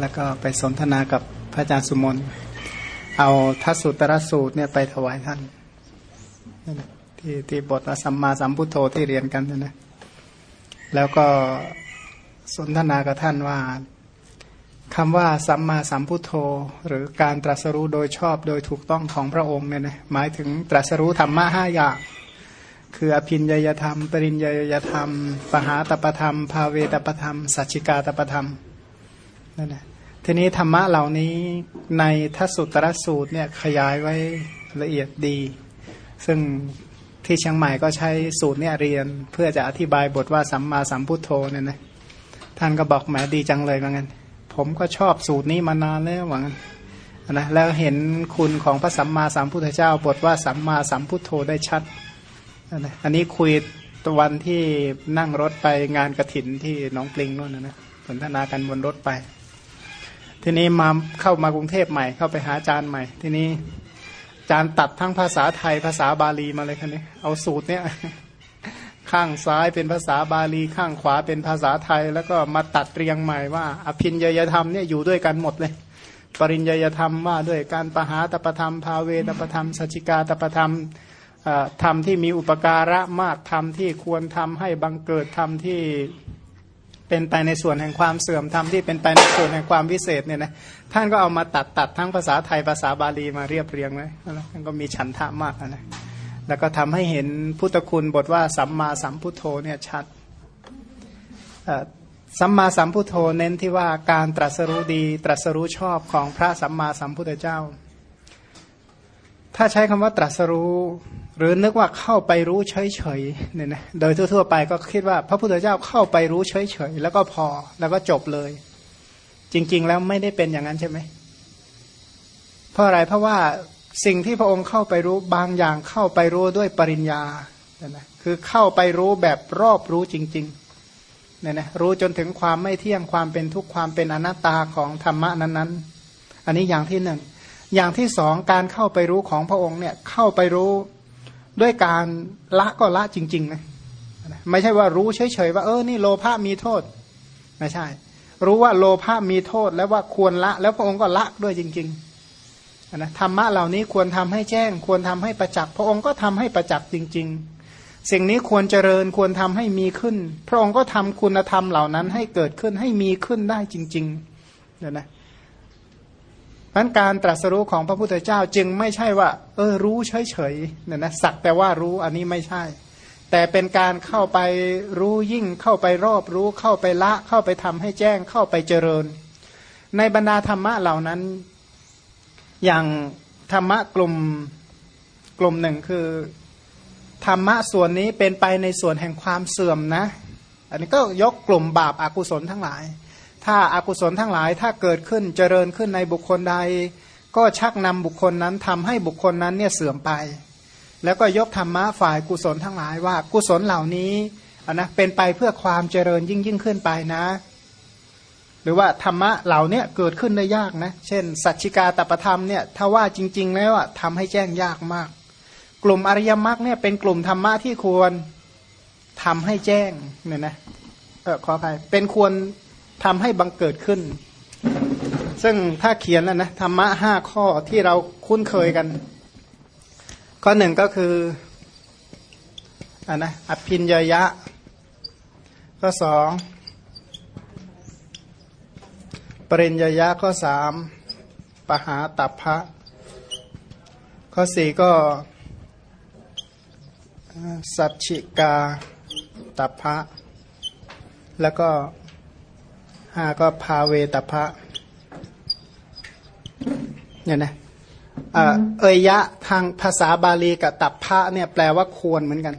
แล้วก็ไปสนทนากับพระอาจารย์สุมนเอาทัศสุตรสูตรเนี่ยไปถวายท่านที่ที่บทสัมมาสัมพุทโธที่เรียนกันนะแล้วก็สนทนากับท่านว่าคำว่าสัมมาสัมพุทโธ หรือการตรัสรู้โดยชอบโดยถูกต้องของพระองค์เนี่ยนะหมายถึงตรัสรู้ธรรมะห้าอย่าง คืออภินยยธรรม ปริญญยธรรม ปหาตปธรรม ภาเวตปธรรม สัจจิกาตปธรรม นั่นแหละทีนี้ธรรมะเหล่านี้ในทัศสุตรสูตรเนี่ยขยายไว้ละเอียดดี ซึ่งที่เชียงใหม่ก็ใช้สูตรเนี่ยเรียนเพื่อจะอธิบายบทว่าสัมมาสัมพุทโธเนี่ยนะท่านก็บอกแหมดีจังเลยว่างั้น ผมก็ชอบสูตรนี้มานานแล้วว่างั้นนะแล้วเห็นคุณของพระสัมมาสัมพุทธเจ้า บทว่าสัมมาสัมพุทโธได้ชัดอันนี้คุยตวันที่นั่งรถไปงานกระถินที่น้องปลิงนู่นนะนะสนทนากันบนรถไป ทีนี้มาเข้ามากรุงเทพใหม่เข้าไปหาอาจารย์ใหม่ ทีนี้อาจารย์ตัดทั้งภาษาไทยภาษาบาลีมาเลยคันนี้ เอาสูตรเนี้ยข้างซ้ายเป็นภาษาบาลีข้างขวาเป็นภาษาไทย แล้วก็มาตัดเรียงใหม่ว่า อภินยยธรรมเนี่ยอยู่ด้วยกันหมดเลย ปริญญยธรรมว่าด้วยการปหาตประธรรมภาเวตประธรรมสัจิกาตประธรรมธรรมที่มีอุปการะมากธรรมที่ควรทำให้บังเกิดธรรมที่ เป็นไปในส่วนแห่งความเสื่อมธรรมที่เป็นไปในส่วนแห่งความวิเศษเนี่ยนะท่านก็เอามาตัดตัดทั้งภาษาไทยภาษาบาลีมาเรียบเรียงไว้แล้วท่านก็มีฉันทะมากนะแล้วก็ทำให้เห็นพุทธคุณบทว่าสัมมาสัมพุทโธเนี่ยชัดสัมมาสัมพุทโธเน้นที่ว่าการตรัสรู้ดี ตรัสรู้ชอบของพระสัมมาสัมพุทธเจ้า ถ้าใช้คำว่าตรัสรู้ หรือนึกว่าเข้าไปรู้เฉยๆเนี่ยนะโดยทั่วๆไปก็คิดว่าพระพุทธเจ้าเข้าไปรู้เฉยๆแล้วก็พอแล้วก็จบเลย จริง ๆ แล้วไม่ได้เป็นอย่างนั้นใช่ไหมเพราะอะไรเพราะว่าสิ่งที่พระองค์เข้าไปรู้บางอย่างเข้าไปรู้ด้วยปริญญาเนี่ยนะคือเข้าไปรู้แบบรอบรู้จริงๆเนี่ยนะรู้จนถึงความไม่เที่ยงความเป็นทุกข์ความเป็นอนัตตาของธรรมะนั้นๆ อันนี้อย่างที่หนึ่งอย่างที่สองการเข้าไปรู้ของพระองค์เนี่ยเข้าไปรู้ ด้วยการละก็ละจริงๆนะไม่ใช่ว่ารู้เฉยๆว่าเออนี่โลภะมีโทษ ไม่ใช่ รู้ว่าโลภะมีโทษแล้วว่าควรละ แล้วพระองค์ก็ละด้วยจริงๆนะธรรมะเหล่านี้ควรทำให้แจ้ง ควรทำให้ประจักษ์พระองค์ก็ทำให้ประจักษ์จริง ๆ สิ่งนี้ควรเจริญควรทำให้มีขึ้น พระองค์ก็ทำคุณธรรมเหล่านั้นให้เกิดขึ้นให้มีขึ้นได้จริงๆเนี่ยนะ นั้นการตรัสรู้ของพระพุทธเจ้าจึงไม่ใช่ว่า เออรู้เฉยๆเนี่ยนะสักแต่ว่ารู้อันนี้ไม่ใช่ แต่เป็นการเข้าไปรู้ยิ่งเข้าไปรอบรู้เข้าไปละเข้าไปทำให้แจ้งเข้าไปเจริญ ในบรรดาธรรมะเหล่านั้น อย่างธรรมะกลุ่มกลุ่มหนึ่งคือธรรมะส่วนนี้เป็นไปในส่วนแห่งความเสื่อมนะ อันนี้ก็ยกกลุ่มบาปอากุศลทั้งหลาย ถ้าอากุศลทั้งหลายถ้าเกิดขึ้นเจริญขึ้นในบุคคลใด ก็ชักนำบุคคลนั้นทำให้บุคคลนั้นเนี่ยเสื่อมไป แล้วก็ยกธรรมะฝ่ายกุศลทั้งหลายว่ากุศลเหล่านี้นะเป็นไปเพื่อความเจริญยิ่งยิ่งขึ้นไปนะ หรือว่าธรรมะเหล่านี้เกิดขึ้นได้ยากนะ เช่น สัจจิกาตประธรรมเนี่ยถ้าว่าจริง ๆ แล้วอะทำให้แจ้งยากมาก กลุ่มอริยมรรคเนี่ยเป็นกลุ่มธรรมะที่ควรทำให้แจ้งเนี่ยนะเออขออภัยเป็นควร ทำให้บังเกิดขึ้น ซึ่งถ้าเขียนแล้วนะธรรมะห้าข้อที่เราคุ้นเคยกัน ข้อหนึ่งก็คืออ่านะอภินยยะ ข้อสองปริญญยะข้อสามปหาตัพพะข้อสี่ก็สัจฉิกาตัพพะแล้วก็ ห้าก็พาเวตพะเนี่ยนะเอยยะทางภาษาบาลีกับตับพระเนี่ยแปลว่าควรเหมือนกัน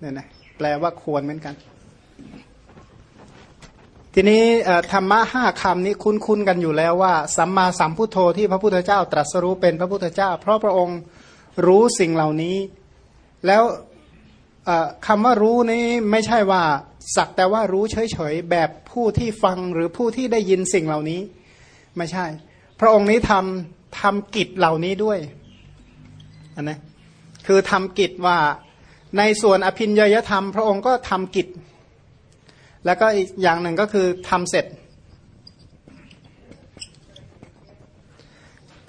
เนี่ยนะแปลว่าควรเหมือนกัน ทีนี้ธรรมะห้าคำนี้คุ้นๆกันอยู่แล้วว่า สัมมาสัมพุทโธที่พระพุทธเจ้าตรัสรู้เป็นพระพุทธเจ้า เพราะพระองค์รู้สิ่งเหล่านี้ แล้ว คำว่ารู้นี้ไม่ใช่ว่าสักแต่ว่ารู้เฉยๆแบบผู้ที่ฟังหรือผู้ที่ได้ยินสิ่งเหล่านี้ ไม่ใช่ พระองค์นี้ทำทำกิจเหล่านี้ด้วยนนะคือทำกิจว่าในส่วนอภินยยธรรม พระองค์ก็ทำกิจ แล้วก็อีกอย่างหนึ่งก็คือทำเสร็จ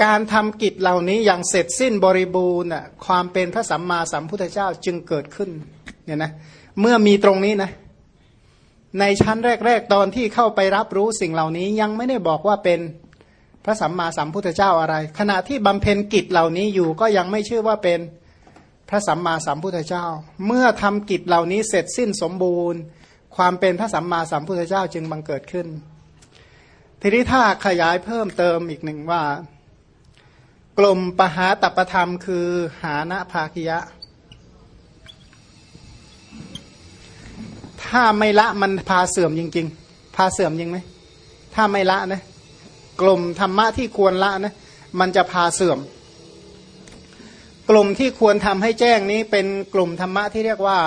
การทำกิจเหล่านี้อย่างเสร็จสิ้นบริบูรณ์ความเป็นพระสัมมาสัมพุทธเจ้าจึงเกิดขึ้นเนี่ยนะเมื่อมีตรงนี้นะในชั้นแรก ๆ ตอนที่เข้าไปรับรู้สิ่งเหล่านี้ยังไม่ได้บอกว่าเป็นพระสัมมาสัมพุทธเจ้าอะไร ขณะที่บำเพ็ญกิจเหล่านี้อยู่ก็ยังไม่ชื่อว่าเป็นพระสัมมาสัมพุทธเจ้า เมื่อทำกิจเหล่านี้เสร็จสิ้นสมบูรณ์ ความเป็นพระสัมมาสัมพุทธเจ้าจึงบังเกิดขึ้น ทีนี้ถ้าขยายเพิ่มเติมอีกหนึ่งว่า กลุ่มปหาตปธรรมคือหานะภาคิยะ ถ้าไม่ละมันพาเสื่อมจริง ๆ พาเสื่อมจริงไหม ถ้าไม่ละนะ กลุ่มธรรมะที่ควรละนะ มันจะพาเสื่อม กลุ่มที่ควรทำให้แจ้งนี้เป็นกลุ่มธรรมะที่เรียกว่า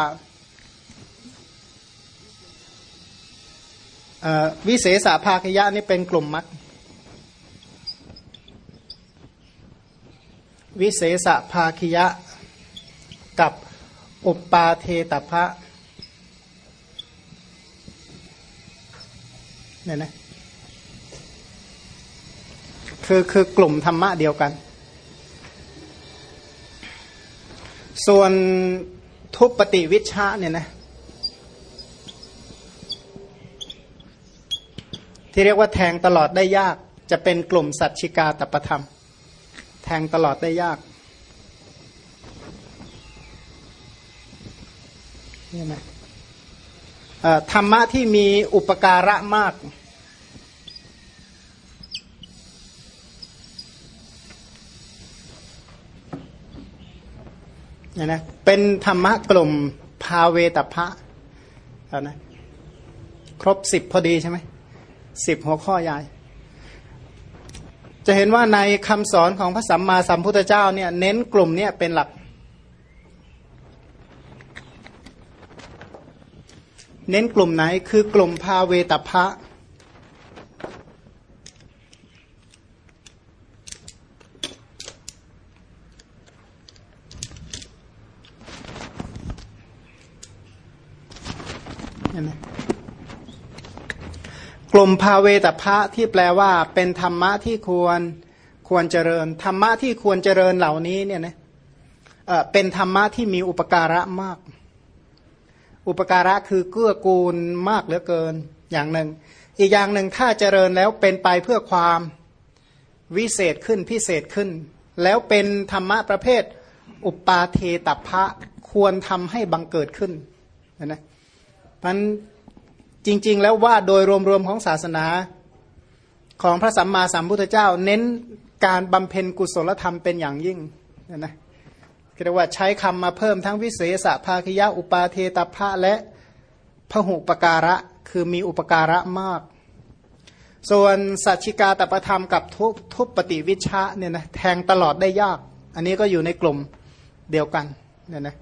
วิเศษภาคยะนี่เป็นกลุ่มมัด วิเศษภาคยะ กับอุปปาเทตพะเนี่ยนะคือคือกลุ่มธรรมะเดียวกัน ส่วนทุปปฏิวิชาเนี่ยนะที่เรียกว่าแทงตลอดได้ยากจะเป็นกลุ่มสัจชิกาตประธรรม แทงตลอดได้ยากนี่นะธรรมะที่มีอุปการะมาก เนี่ยนะ เป็นธรรมะกลุ่มภาเวตพะนะ ครบสิบพอดีใช่ไหมสิบหัวข้อยาย จะเห็นว่าในคำสอนของพระสัมมาสัมพุทธเจ้าเนี่ยเน้นกลุ่มเนี่ยเป็นหลัก เน้นกลุ่มไหนคือกลุ่มพาเวตพะ ลุ่มภาเวตพะที่แปลว่า เป็นธรรมะที่ควรควรเจริญ ธรรมะที่ควรเจริญเหล่านี้เนี่ยนะเป็นธรรมะที่มีอุปการะมาก อุปการะคือเกื้อกูลมากเหลือเกินอย่างหนึ่ง อีกอย่างหนึ่งถ้าเจริญแล้วเป็นไปเพื่อความวิเศษขึ้นพิเศษขึ้น แล้วเป็นธรรมะประเภท อุปาเทตพะควรทำให้บังเกิดขึ้นนะมัน จริง ๆ แล้วว่าโดยรวมๆของศาสนาของพระสัมมาสัมพุทธเจ้า เน้นการบำเพ็ญกุศลธรรมเป็นอย่างยิ่งนะนะเรียกว่าใช้คำมาเพิ่มทั้งวิเศษภาคยะอุปาเทตพะและพหุปการะคือมีอุปการะมาก ส่วนสัจชิกาตประธรรมกับทุทุปฏิวิชะเนี่ยนะแทงตลอดได้ยาก อันนี้ก็อยู่ในกลุ่มเดียวกันเนี่ยนะ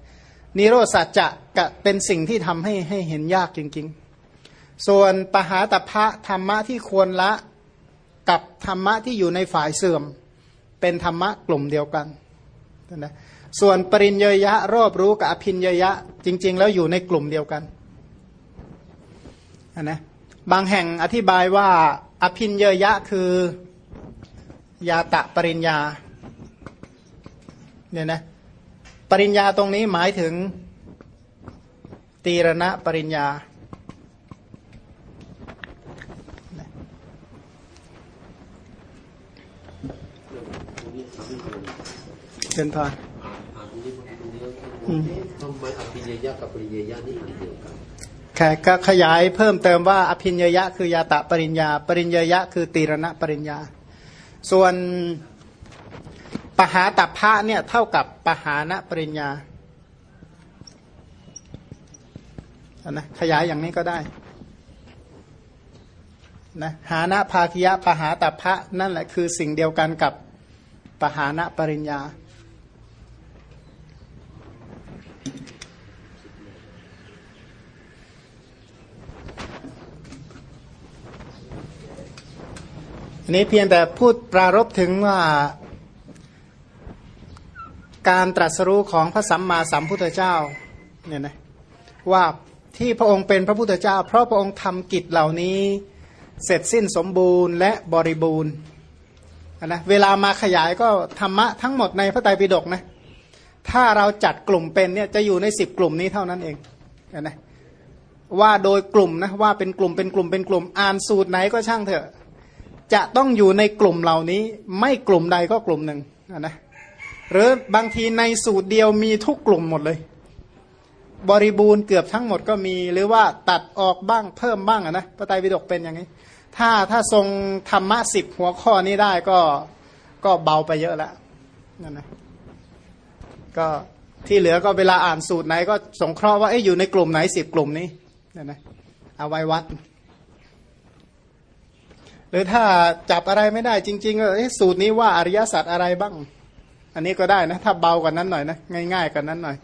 นิโรสัจจะเป็นสิ่งที่ทำให้ให้เห็นยากจริง ๆ ส่วนปหาตพะธรรมะที่ควรละกับธรรมะที่อยู่ในฝ่ายเสื่อม เป็นธรรมะกลุ่มเดียวกันนะส่วนปริญญยะรอบรู้กับอภินญยะ จริง ๆ แล้วอยู่ในกลุ่มเดียวกันนะบางแห่งอธิบายว่าอภินญยะคือยาตะปริญญาเนี่ยนะปริญญาตรงนี้หมายถึงตีรณะปริญญา เชิญพานทำไมอภิญญากับปริญญานี่อันเดียวกันแค่ก็ขยายเพิ่มเติมว่าอภิญญยะคือยาตะปริญญา ปริญญยะคือตีรณะปริญญา ส่วนปหาตัพระเนี่ยเท่ากับปหานะปริญญานะขยายอย่างนี้ก็ได้นะหานะภาคิยะปหาตัพระนั่นแหละคือสิ่งเดียวกันกับปหานะปริญญา อันนี้เพียงแต่พูดปรารบถึงว่าการตรัสรู้ของพระสัมมาสัมพุทธเจ้าเนี่ยนะว่าที่พระองค์เป็นพระพุทธเจ้า เพราะพระองค์ทำกิจเหล่านี้เสร็จสิ้นสมบูรณ์และบริบูรณ์นะเวลามาขยายก็ธรรมะทั้งหมดในพระไตรปิฎกนะถ้าเราจัดกลุ่มเป็นเนี่ยจะอยู่ในสิบกลุ่มนี้เท่านั้นเองนะว่าโดยกลุ่มนะว่าเป็นกลุ่มเป็นกลุ่มเป็นกลุ่มอ่านสูตรไหนก็ช่างเถอะ จะต้องอยู่ในกลุ่มเหล่านี้ ไม่กลุ่มใดก็กลุ่มหนึ่งอะนะหรือบางทีในสูตรเดียวมีทุกกลุ่มหมดเลย บริบูรณ์เกือบทั้งหมดก็มีหรือว่าตัดออกบ้างเพิ่มบ้างอะนะพระไตรปิฎกเป็นอย่างนี้ ถ้าถ้าทรงธรรมะสิบหัวข้อนี้ได้ก็ก็เบาไปเยอะแล้วนั่นนะก็ที่เหลือก็เวลาอ่านสูตรไหนก็สงเคราะห์ว่าเอ๊ะอยู่ในกลุ่มไหนสิบกลุ่มนี้นั่นนะเอาไว้วัด รือถ้าจับอะไรไม่ได้จริงๆสูตรนี้ว่าอริยสัจอะไรบ้าง อันนี้ก็ได้นะ ถ้าเบากว่านั้นหน่อยนะ ง่ายๆกว่านั้นหน่อย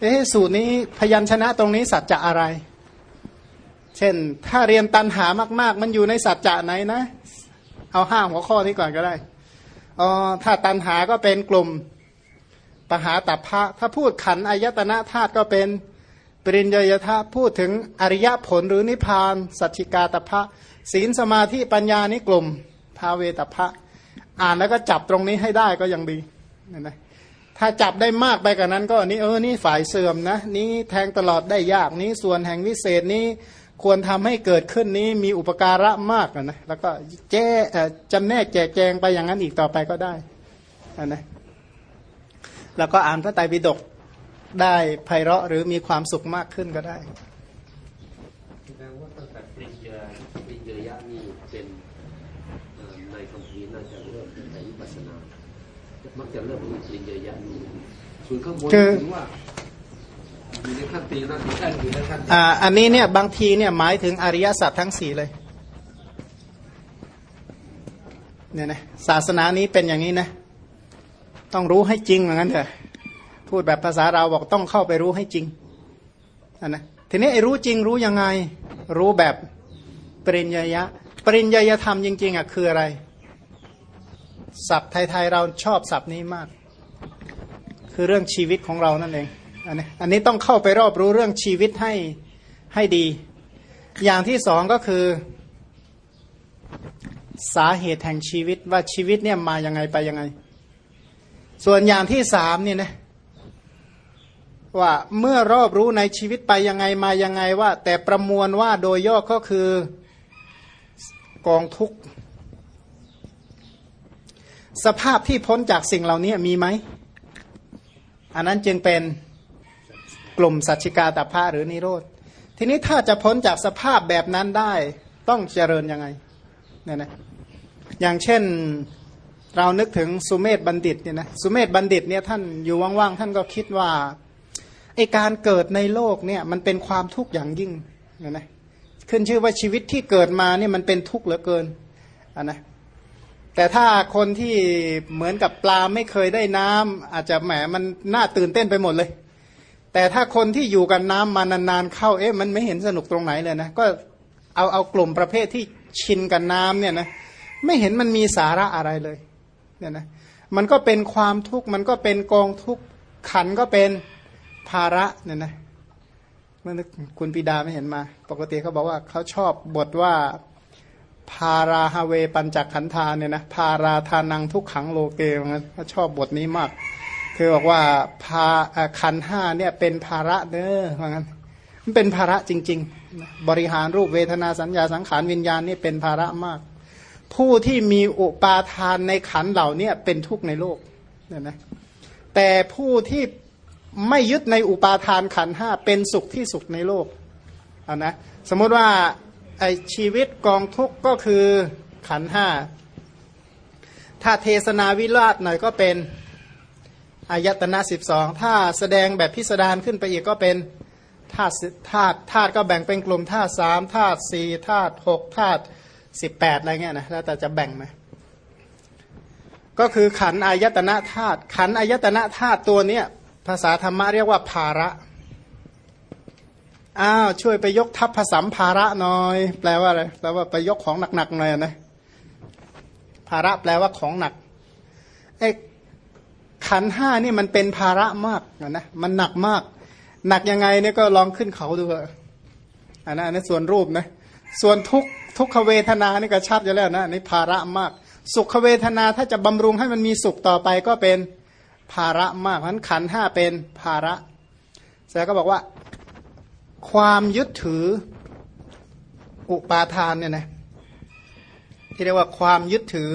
เอ๊สูตรนี้พยัญชนะตรงนี้สัจจะอะไร เช่น ถ้าเรียนตันหามาก ๆ มันอยู่ในสัจจะไหนนะ เอาห้าหัวข้อนี้ก่อนก็ได้อ๋อถ้าตันหาก็เป็นกลุ่มปหาตัพพะถ้าพูดขันอายตนะธาตุก็เป็นปริญญยธาพูดถึงอริยผลหรือนิพพาน สัจจิกาตพะ ศีลสมาธิปัญญานี่กลุ่มภาเวตพะ อ่านแล้วก็จับตรงนี้ให้ได้ก็ยังดีนะนะถ้าจับได้มากไปกว่านั้น ก็นี่เออนี่ฝ่ายเสื่อมนะนี้แทงตลอดได้ยากนี้ส่วนแห่งวิเศษนี้ควรทำให้เกิดขึ้นนี้มีอุปการะมากนะแล้วก็แจ้จำแนกแจกแจงไปอย่างนั้นอีกต่อไปก็ได้นะแล้วก็อ่านพระไตรปิฎกได้ไพเราะหรือมีความสุขมากขึ้นก็ได้ แสดงว่าตั้งแต่ปริญญาปริญญายะนี่เป็นเอ่อในคำพีร์น่าจะเริ่มตั้งแต่วิปัสสนา มัก จะเริ่มที่ปริญญายะนี่ส่วนข้างบนคือถือว่าอยู่ในขั้นตีนั่นอยู่ในอยู่ในขั้นอ่าอันนี้เนี่ยบางทีเนี่ยหมายถึงอริยสัจทั้งสี่เลยเนี่ยนะศาสนานี้เป็นอย่างนี้นะ ต้องรู้ให้จริงเหมือนกันเถอะพูดแบบภาษาเราบอกต้องเข้าไปรู้ให้จริงอันนะทีนี้ไอ้รู้จริงรู้ยังไง รู้แบบปริญญายะ ปริญญายธรรมจริงๆอะคืออะไร ศัพท์ไทยๆเราชอบศัพท์นี้มาก คือเรื่องชีวิตของเรานั่นเองอันนี้อันนี้ต้องเข้าไปรอบรู้เรื่องชีวิตให้ให้ดี อย่างที่สองก็คือ สาเหตุแห่งชีวิตว่าชีวิตเนี่ยมายังไงไปยังไง ส่วนอย่างที่สามเนี่ยนะว่าเมื่อรอบรู้ในชีวิตไปยังไงมายังไงว่า แต่ประมวลว่าโดยย่อก็คือกองทุกข์ สภาพที่พ้นจากสิ่งเหล่านี้มีไหม อันนั้นจึงเป็นกลุ่มสัจจิกาตภะหรือนิโรธ ทีนี้ถ้าจะพ้นจากสภาพแบบนั้นได้ต้องเจริญยังไงเนี่ยนะอย่างเช่นเรานึกถึงสุเมธบัณฑิตเนี่ยนะสุเมธบัณฑิตเนี่ยท่านอยู่ว่างๆท่านก็คิดว่าไอการเกิดในโลกเนี่ยมันเป็นความทุกข์อย่างยิ่งเนี่ยนะขึ้นชื่อว่าชีวิตที่เกิดมาเนี่ยมันเป็นทุกข์เหลือเกินอะนะ แต่ถ้าคนที่เหมือนกับปลาไม่เคยได้น้ำอาจจะแหมมันน่าตื่นเต้นไปหมดเลย แต่ถ้าคนที่อยู่กันน้ำมานานๆเข้าเอ๊ะมันไม่เห็นสนุกตรงไหนเลยนะก็เอาเอากลุ่มประเภทที่ชินกับน้ำเนี่ยนะไม่เห็นมันมีสาระอะไรเลยเนี่ยนะมันก็เป็นความทุกข์มันก็เป็นกองทุกข์ขันก็เป็นภาระเนี่ยนะเมื่อคุณปิดาไม่เห็นมา ปกติเขาบอกว่าเขาชอบบทว่า พาราฮาเวปัญจขันธาเนี่ยนะพาราทานังทุกขังโลเกงั้นเขาชอบบทนี้มาก คือบอกว่าพาขันห้าเนี่ยเป็นภาระเด้อว่างั้นมันเป็นภาระจริงๆ บริหารรูปเวทนาสัญญาสังขารวิญญาณนี่เป็นภาระมาก ผู้ที่มีอุปาทานในขันเหล่านี้เป็นทุกข์ในโลกเนี่ยนะแต่ผู้ที่ไม่ยึดในอุปาทานขันห้าเป็นสุขที่สุขในโลกเอานะสมมติว่า ไอชีวิตกองทุกข์ก็คือขันห้า ถ้าเทศนาวิราชหน่อยก็เป็นอายตนะสิบสองถ้าแสดงแบบพิสดารขึ้นไปอีกก็เป็นธาตุธาตุธาตุก็แบ่งเป็นกลุ่มธาตุสามธาตุสี่ธาตุหกธาตุสิบแปดอะไรเงี้ยนะแล้วแต่จะแบ่งไหมก็คือขันอายตนะธาตุขันอายตนะธาตุตัวเนี้ยภาษาธรรมะเรียกว่าภาระ อ้าวช่วยไปยกทัพผสมภาระหน่อย แปลว่าอะไรแปลว่าไปยกของหนักๆหน่อยนะภาระแปลว่าของหนักไอ้ขันห้านี่มันเป็นภาระมากนะนะมันหนักมาก หนักยังไงเนี่ยก็ลองขึ้นเขาดูเถอะอันนั้นอันนั้นส่วนรูปนะส่วนทุกทุกขเวทนานี่ก็ชัดอยู่แล้วนะนี่ภาระมาก สุขเวทนาถ้าจะบำรุงให้มันมีสุขต่อไปก็เป็นภาระมากเพราะนั้นขันห้าเป็นภาระแสดงก็บอกว่า ความยึดถืออุปาทานเนี่ยนะที่เรียกว่าความยึดถือ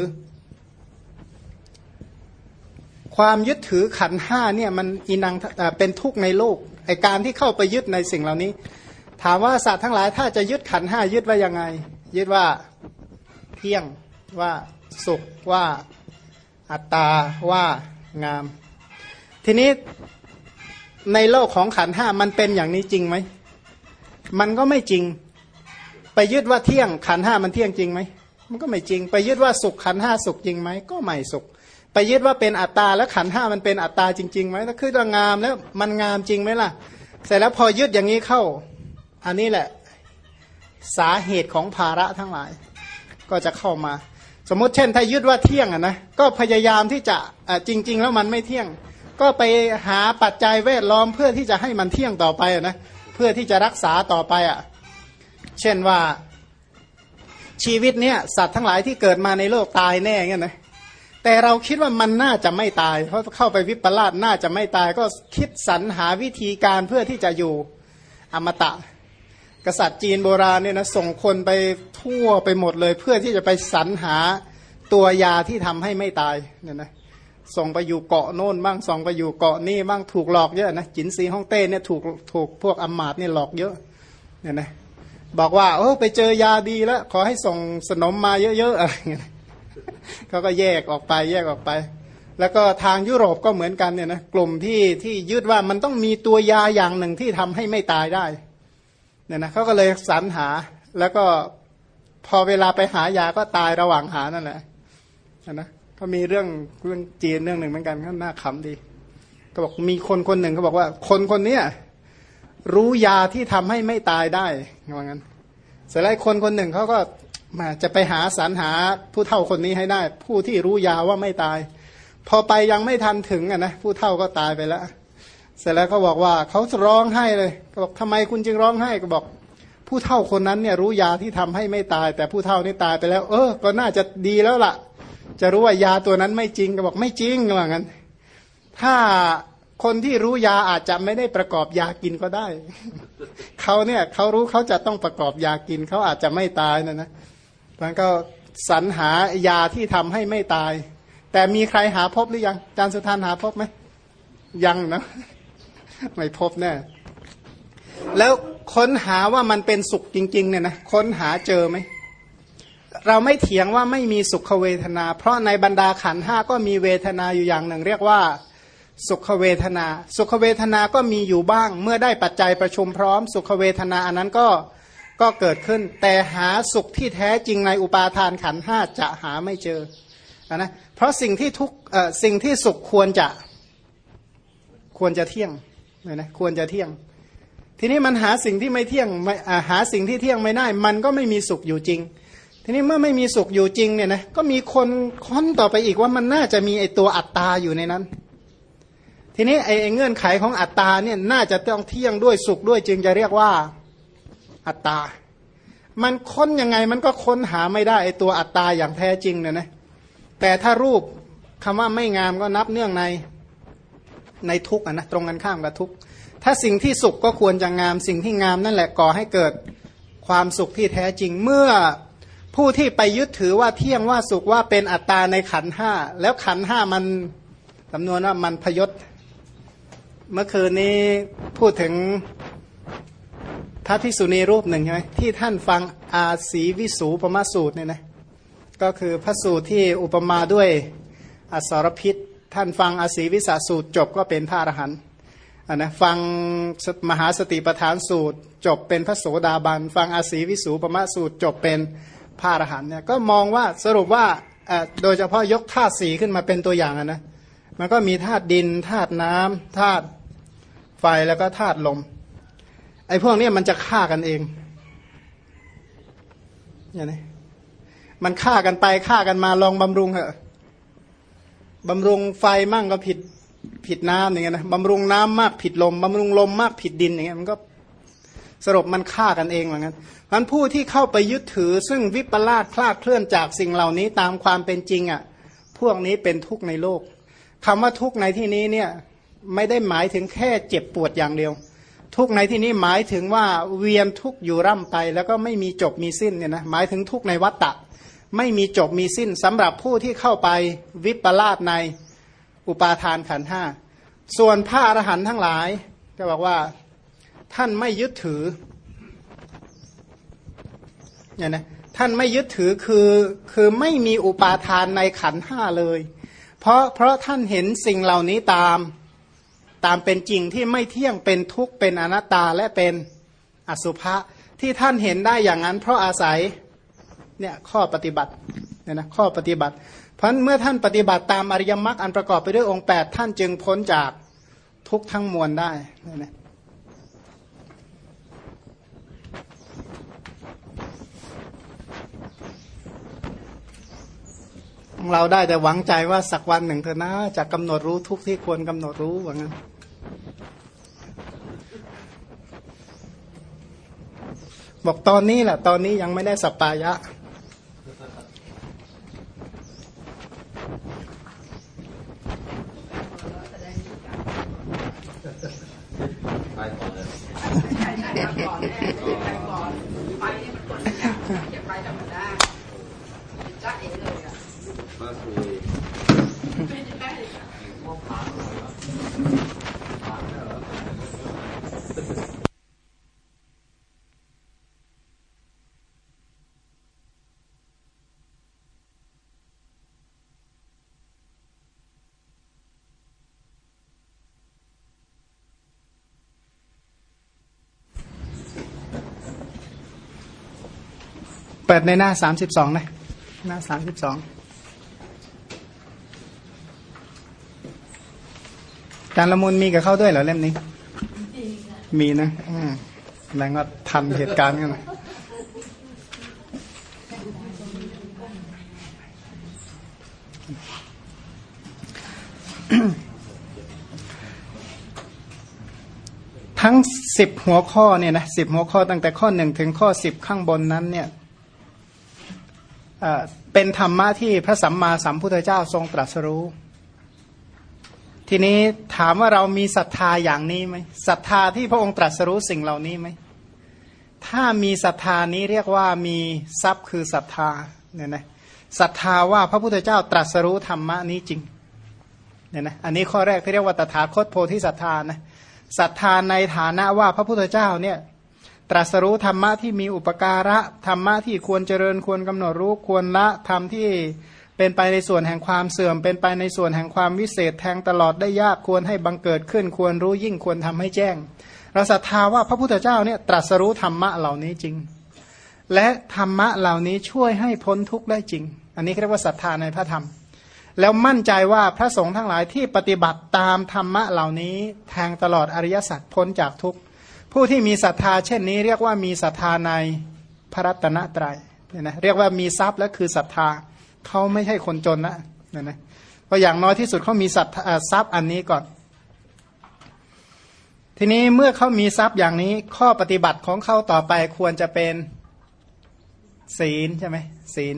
ความยึดถือขันห้าเนี่ยมันอินังเป็นทุกข์ในโลกไอการที่เข้าไปยึดในสิ่งเหล่านี้ ถามว่าสัตว์ทั้งหลายถ้าจะยึดขันห้ายึดว่ายังไง ยึดว่าเที่ยงว่าสุขว่าอัตตาว่างาม ทีนี้ในโลกของขันห้ามันเป็นอย่างนี้จริงไหม มันก็ไม่จริง ไปยึดว่าเที่ยงขันห้ามันเที่ยงจริงไหมมันก็ไม่จริง ไปยึดว่าสุขขันห้าสุขจริงไหมก็ไม่สุข ไปยึดว่าเป็นอัตตาแล้วขันห้ามันเป็นอัตตาจริงๆไหมถ้าคือว่างามแล้วมันงามจริงไหมล่ะ เสร็จแล้วพอยึดอย่างนี้เข้า อันนี้แหละสาเหตุของภาระทั้งหลาย ก็จะเข้ามา สมมติเช่น ถ้ายึดว่าเที่ยงอะนะก็พยายามที่จะจริง ๆ แล้วมันไม่เที่ยง ก็ไปหาปัจจัยแวดล้อมเพื่อที่จะให้มันเที่ยงต่อไปอะนะ พื่อที่จะรักษาต่อไปอะ เช่นว่าชีวิตเนี้ยสัตว์ทั้งหลายที่เกิดมาในโลกตายแน่เงี้ยนะแต่เราคิดว่ามันน่าจะไม่ตาย เพราะเข้าไปวิปลาสน่าจะไม่ตาย ก็คิดสรรหาวิธีการเพื่อที่จะอยู่อมตะ กษัตริย์จีนโบราณเนี่ยนะส่งคนไปทั่วไปหมดเลย เพื่อที่จะไปสรรหาตัวยาที่ทำให้ไม่ตายเนี่ยนะ ส่งไปอยู่เกาะโน่นบ้างส่งไปอยู่เกาะนี่บ้างถูกหลอกเยอะนะจินซีฮ่องเต้เนี่ยถูกถูกพวกอมมาตเนี่ยหลอกเยอะเนี่ยนะบอกว่าโอ้ไปเจอยาดีแล้ว ขอให้ส่งสนมมาเยอะๆอะไรเงี้ยเขาก็แยกออกไปแยกออกไป แล้วก็ทางยุโรปก็เหมือนกันเนี่ยนะกลุ่มที่ที่ยึดว่ามันต้องมีตัวยาอย่างหนึ่งที่ทำให้ไม่ตายได้เนี่ยนะเขาก็เลยสรรหาแล้วก็พอเวลาไปหายาก็ตายระหว่างหานั่นแหละนะ ก็มีเรื่องเรื่องจีนเรื่องหนึ่งเหมือนกันก็น่าขำดี ก็บอกมีคนคนหนึ่งเขาบอกว่า คนคนเนี้ยรู้ยาที่ทำให้ไม่ตายได้ว่างั้นเสร็จแล้วคนคนหนึ่งเขาก็มาจะไปหาสรรหาผู้เท่าคนนี้ให้ได้ ผู้ที่รู้ยาว่าไม่ตาย พอไปยังไม่ทันถึงอะนะผู้เท่าก็ตายไปแล้ว เสร็จแล้วเขาบอกว่าเขาร้องไห้เลยเขาบอกทำไมคุณจึงร้องไห้ก็บอก ผู้เท่าคนนั้นเนี่ยรู้ยาที่ทำให้ไม่ตาย แต่ผู้เท่านี่ตายไปแล้ว เออ ก็น่าจะดีแล้วล่ะ จะรู้ว่ายาตัวนั้นไม่จริงก็บอกไม่จริงว่างั้น ถ้าคนที่รู้ยาอาจจะไม่ได้ประกอบยากินก็ได้ เขาเนี่ยเขารู้เขาจะต้องประกอบยากินเขาอาจจะไม่ตายนะนะมันก็สรรหายาที่ทำให้ไม่ตาย แต่มีใครหาพบหรือยังจารสุธานหาพบไหมยังนะไม่พบแน่แล้วค้นหาว่ามันเป็นสุขจริง ๆ เนี่ยนะค้นหาเจอไหม เราไม่เถียงว่าไม่มีสุขเวทนา เพราะในบรรดาขันห้าก็มีเวทนาอยู่อย่างหนึ่ง เรียกว่าสุขเวทนา สุขเวทนาก็มีอยู่บ้าง เมื่อได้ปัจจัยประชุมพร้อม สุขเวทนาอันนั้นก็ก็เกิดขึ้น แต่หาสุขที่แท้จริงในอุปาทานขันห้าจะหาไม่เจอนะเพราะสิ่งที่ทุกสิ่งที่สุขควรจะควรจะเที่ยงนะควรจะเที่ยง ทีนี้มันหาสิ่งที่ไม่เที่ยงหาสิ่งที่เที่ยงไม่ได้ มันก็ไม่มีสุขอยู่จริง ทีนี้เมื่อไม่มีสุขอยู่จริงเนี่ยนะก็มีคนค้นต่อไปอีกว่ามันน่าจะมีไอตัวอัตตาอยู่ในนั้น ทีนี้ไอเงื่อนไขของอัตตาเนี่ยน่าจะต้องเที่ยงด้วยสุขด้วยจึงจะเรียกว่าอัตตา มันค้นยังไงมันก็ค้นหาไม่ได้ไอตัวอัตตาอย่างแท้จริงเนี่ยนะแต่ถ้ารูปคำว่าไม่งามก็นับเนื่องในในทุกข์นะตรงกันข้ามกับทุกข์ถ้าสิ่งที่สุขก็ควรจะงาม สิ่งที่งามนั่นแหละก่อให้เกิดความสุขที่แท้จริงเมื่อ ผู้ที่ไปยึดถือว่าเที่ยงว่าสุขว่าเป็นอัตตาในขันห้าแล้วขันห้ามันจำนวนว่ามันพยศ เมื่อคืนนี้พูดถึงพระภิกษุณีรูปหนึ่งใช่ไหมที่ท่านฟังอาศีวิสูปมาสูตรเนี่ยนะก็คือพระสูตรที่อุปมาด้วยอสรพิษ ท่านฟังอาศีวิสาสูตรจบก็เป็นพระอรหันต์นนะฟังมหาสติปทานสูตร จบเป็นพระโสดาบัน ฟังอาศีวิสูปมาสูตร จบเป็น พระอรหันต์เนี่ยก็มองว่าสรุปว่าโดยเฉพาะยกธาตุสีขึ้นมาเป็นตัวอย่างนะมันก็มีธาตุดินธาตุน้ำธาตุไฟแล้วก็ธาตุลม ไอ้พวกนี้มันจะฆ่ากันเองอย่างนี้มันฆ่ากันไปฆ่ากันมาลองบำรุงเหอะบำรุงไฟมั่งก็ผิดผิดน้ำอย่างเงี้ยนะบำรุงน้ำมากผิดลมบำรุงลมมากผิดดินอย่างเงี้ยมันก็ สรุปมันฆ่ากันเองเหมือนกันมันผู้ที่เข้าไปยึดถือซึ่งวิปลาสคลาดเคลื่อนจากสิ่งเหล่านี้ตามความเป็นจริงอะ่ะพวกนี้เป็นทุกข์ในโลกคำว่าทุกข์ในที่นี้เนี่ยไม่ได้หมายถึงแค่เจ็บปวดอย่างเดียว ทุกข์ในที่นี้หมายถึงว่าเวียนทุกข์อยู่ร่ำไป แล้วก็ไม่มีจบมีสิ้นเนี่ยนะหมายถึงทุกข์ในวัฏฏะไม่มีจบมีสิ้นสำหรับผู้ที่เข้าไปวิปลาสในอุปาทานขันห้าส่วนพระอรหันต์ทั้งหลายก็บอกว่า ท่านไม่ยึดถือเนี่ยนะท่านไม่ยึดถือคือคือไม่มีอุปาทานในขันห้าเลย เพราะเพราะท่านเห็นสิ่งเหล่านี้ตามตามเป็นจริงที่ไม่เที่ยงเป็นทุกข์เป็นอนัตตาและเป็นอสุภะที่ท่านเห็นได้อย่างนั้น เพราะอาศัยเนี่ยข้อปฏิบัติเนี่ยนะข้อปฏิบัติ เพราะเมื่อท่านปฏิบัติตามอริยมรรคอันประกอบไปด้วยองค์ 8 ท่านจึงพ้นจากทุกทั้งมวลได้นะ เราได้แต่หวังใจว่าสักวันหนึ่งเธอนะจะกำหนดรู้ทุกที่ควรกำหนดรู้ว่างั้นบอกตอนนี้แหละตอนนี้ยังไม่ได้สัปปายะ เปิดในหน้าสามสิบสองนะ หน้าสามสิบสองการละมุนมีกับเขาด้วยเหรอเล่มนี้ มีนะแรงว่าทันเหตุการณ์กันนะทั้งสิบหัวข้อเนี่ยนะสิบหัวข้อตั้งแต่ข้อหนึ่งถึงข้อสิบข้างบนนั้นเนี่ย เป็นธรรมะที่พระสัมมาสัมพุทธเจ้าทรงตรัสรู้ ทีนี้ถามว่าเรามีศรัทธาอย่างนี้ไหมศรัทธาที่พระองค์ตรัสรู้สิ่งเหล่านี้ไหมถ้ามีศรัทธานี้เรียกว่ามีทรัพย์คือศรัทธาเนี่ยนะศรัทธาว่าพระพุทธเจ้าตรัสรู้ธรรมะนี้จริงเนี่ยนะอันนี้ข้อแรกที่เรียกว่าตถาคตโพธิศรัทธานะศรัทธาในฐานะว่าพระพุทธเจ้าเนี่ย ตรัสรู้ธรรมะที่มีอุปการะธรรมะที่ควรเจริญควรกำหนดรู้ควรละธรรมที่เป็นไปในส่วนแห่งความเสื่อม เป็นไปในส่วนแห่งความวิเศษแทงตลอดได้ยากควรให้บังเกิดขึ้น ควรรู้ยิ่งควรทำให้แจ้ง เราศรัทธาว่าพระพุทธเจ้าเนี่ยตรัสรู้ธรรมะเหล่านี้จริง และธรรมะเหล่านี้ช่วยให้พ้นทุกข์ได้จริง อันนี้เรียกว่าศรัทธาในพระธรรม แล้วมั่นใจว่าพระสงฆ์ทั้งหลายที่ปฏิบัติตามธรรมะเหล่านี้แทงตลอดอริยสัจพ้นจากทุกข์ ผู้ที่มีศรัทธาเช่นนี้ เรียกว่ามีศรัทธาในพระรัตนตรัยเนี่ยนะเรียกว่ามีทรัพย์และคือศรัทธาเขาไม่ใช่คนจนนะเนี่ยนะเพราะอย่างน้อยที่สุดเขามีททรัพย์อันนี้ก่อน ทีนี้เมื่อเขามีทรัพย์อย่างนี้ ข้อปฏิบัติของเขาต่อไปควรจะเป็นศีลใช่ไหมศีล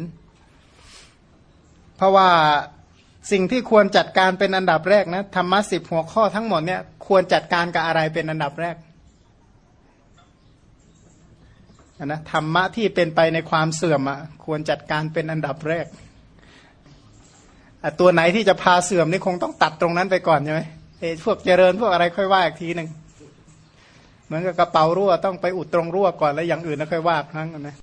เพราะว่าสิ่งที่ควรจัดการเป็นอันดับแรกนะธรรมะสิบหัวข้อทั้งหมดเนี่ยควรจัดการกับอะไรเป็นอันดับแรก นะธรรมะที่เป็นไปในความเสื่อมอะควรจัดการเป็นอันดับแรกตัวไหนที่จะพาเสื่อมนี่คงต้องตัดตรงนั้นไปก่อนใช่ไหมเอพวกเจริญพวกอะไรค่อยว่าอีกทีหนึ่งเหมือนกับกระเป๋ารั่วต้องไปอุดตรงรั่วก่อนแล้วอย่างอื่นแล้วค่อยว่าครั้งนะ